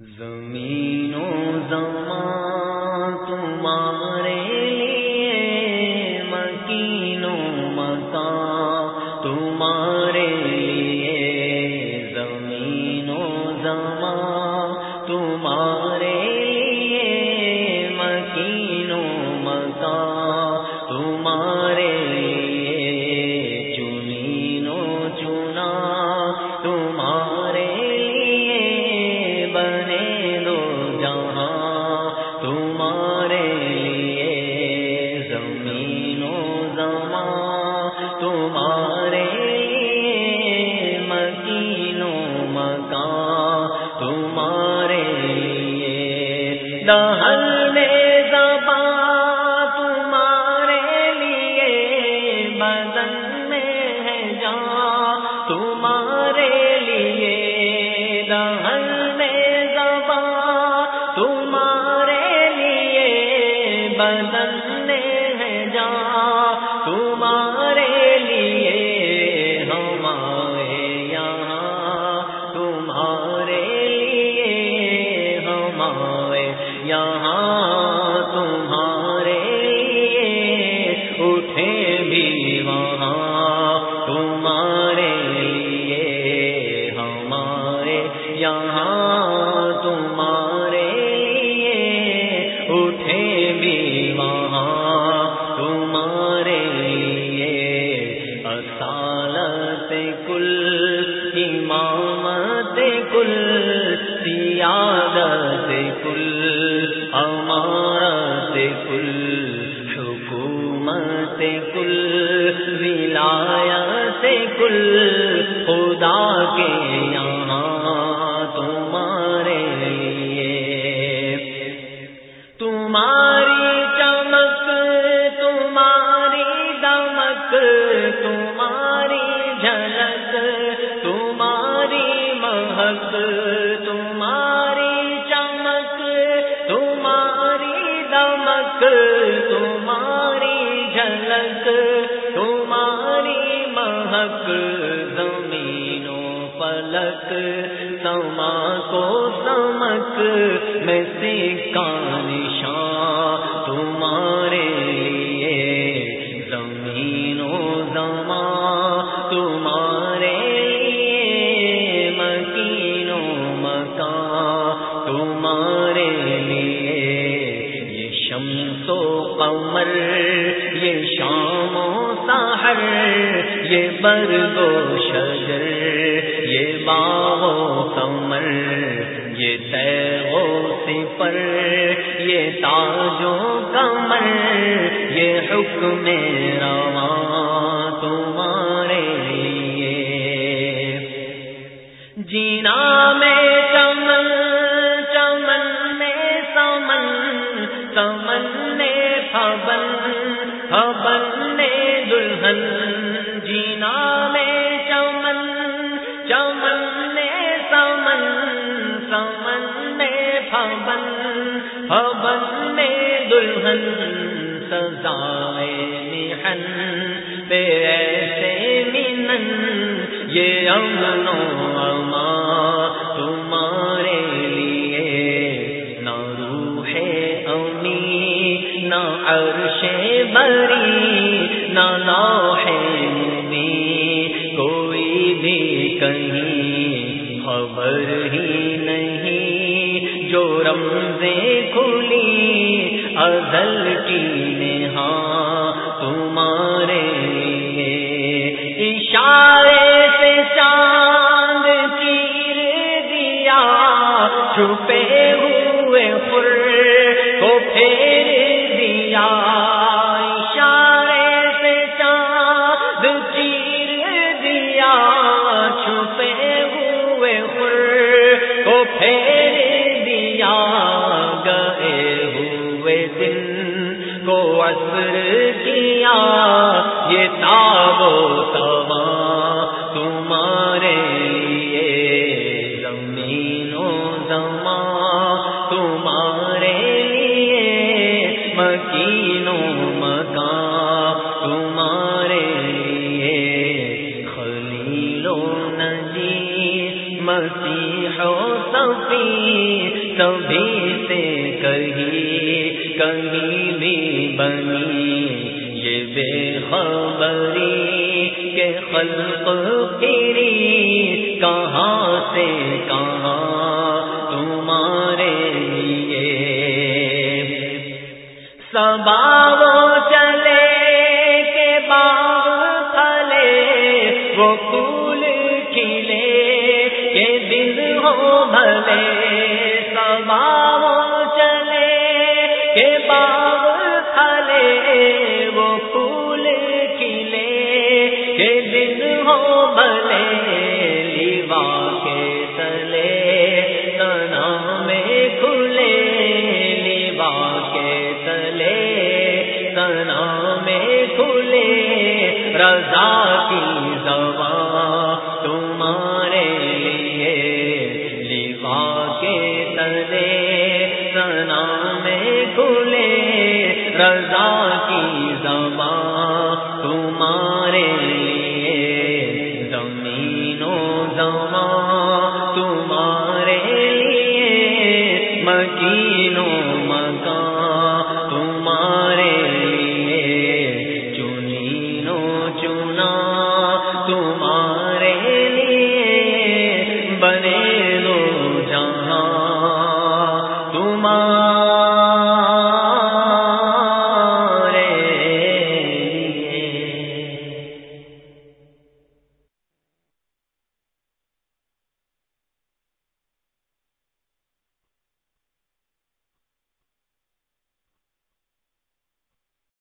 زمین و زمان تمہارے لیے مکین و مکان، تمہارے لیے دہل میں زبان، تمہارے لیے بدن میں ہے جان، تمہارے لیے دہل میں زبان، تمہارے لیے بدن میں ہے جان، تمہارے یہاں تمہارے لیے اٹھے بھی وہاں تمہارے لیے، ہمارے، یہاں تمہارے لیے اٹھے بھی وہاں تمہارے لیے۔ اصالت کل، امامت کل سیادت ولایت کل خدا کے یہاں تمہارے لیے۔ تمہاری چمک، تمہاری دمک، تمہاری جھلک، تمہاری مہک، تمہاری چمک، تمہاری دمک، تمہاری جھلک تمہاری مہک زمین و پلک سما کو سمک میں سکا نشان شمس و قمر، یہ شام و سحر، یہ برگ و شجر، یہ باغ و کمر یہ تے و سپر یہ تاج و کمر یہ حکم رواں تمہارے لیے۔ جینا میں میں دلہن سزائے نہن بے ایسے منن، یہ امن و اما تمہارے لیے، نہ روح امی نہ عرش بری، نہ لوح مبی کوئی بھی کہیں خبر ہی نہیں۔ جو رمزیں کھلی ازل کی نہاں تمہارے لیے اشارے سے چاند چیر دیا، چھپے ہوئے پھر کو پھیر دیا۔ عصر کیا یہ تاب مسیح و صفی، سبھی سے کہیں کہیں بھی بنی۔ یہ بے خبری کے خلق پھری، کہاں سے کہاں تمہارے لیے؟ سباو بھلے سباو چلے، کے باغ پھلے، وہ پھول کھلے، کے دل ہو بھلے لیوا کے تلے تنا میں کھلے لیوا کے تلے تنا میں کھلے، رضا کی زبان تلے دے سنا میں کھلے، رضا کی زبان تمہارے لیے زمینوں زماں تمہارے لیے مکینوں